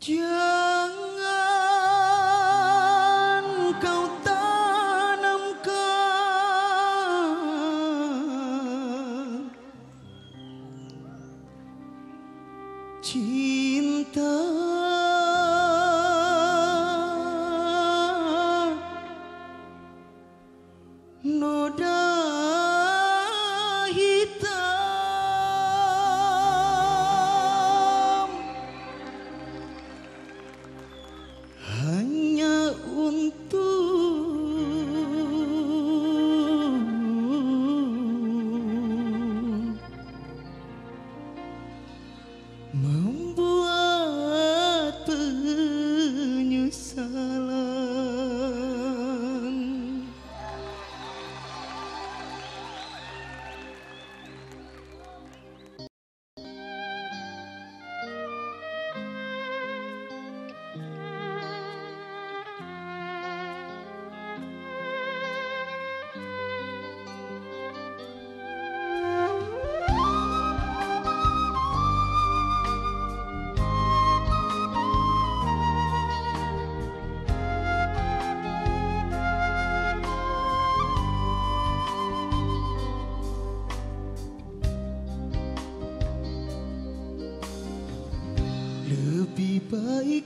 就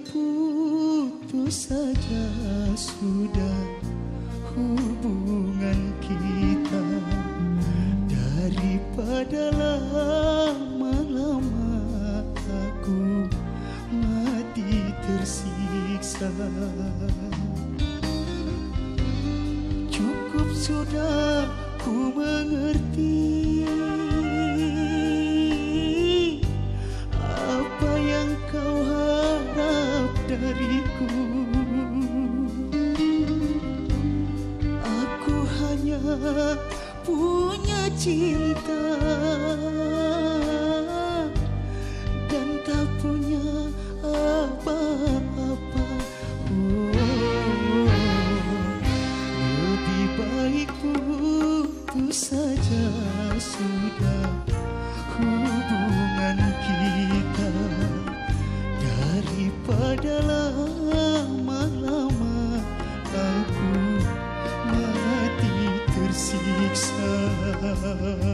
putus saja sudah hubungan kita. Daripada lama-lama aku mati tersiksa. Cukup sudah ku mengerti Aku hanya punya cinta Dan tak punya apa-apa. Oh, Lebih baik putus saja sih love.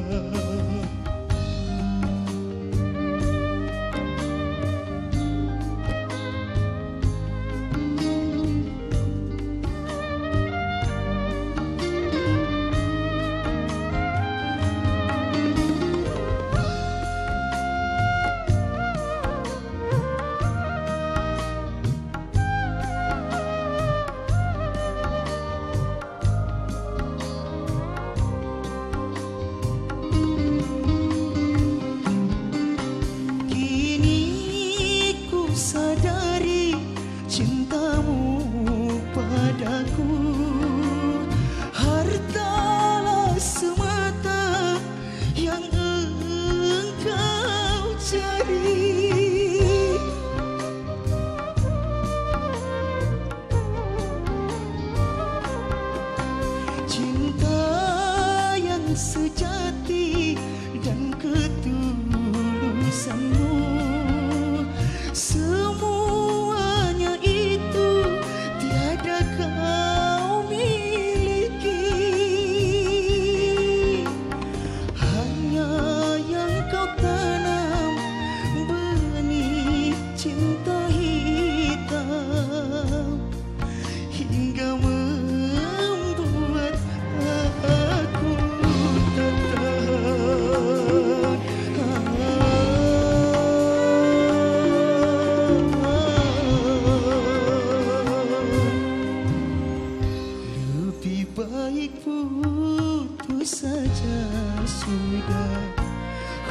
суть.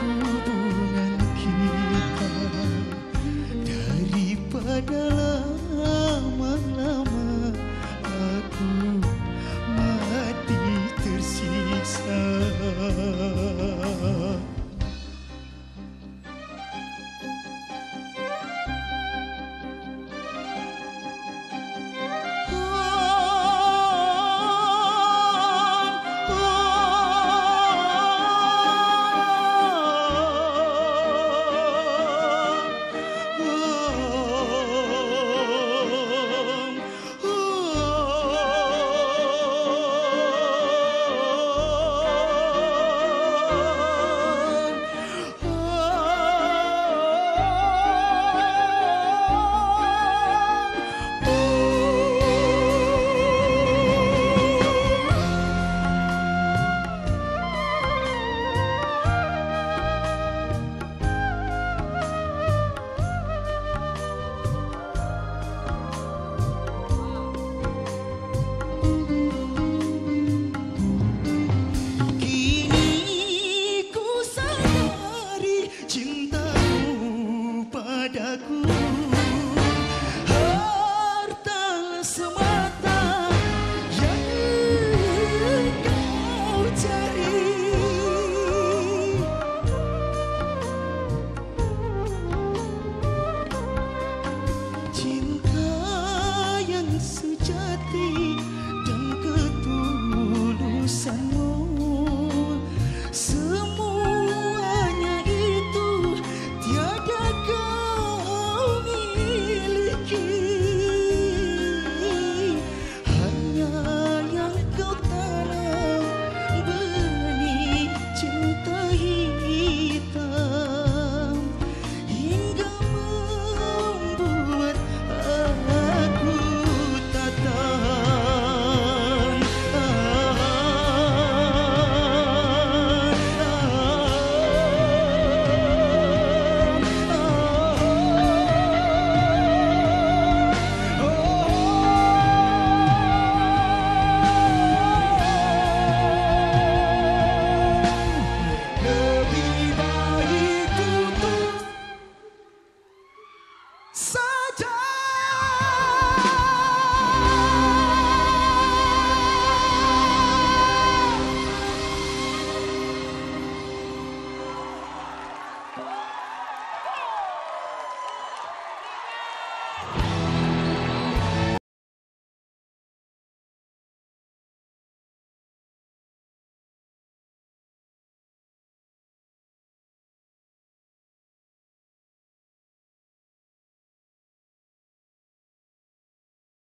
Mm-hmm.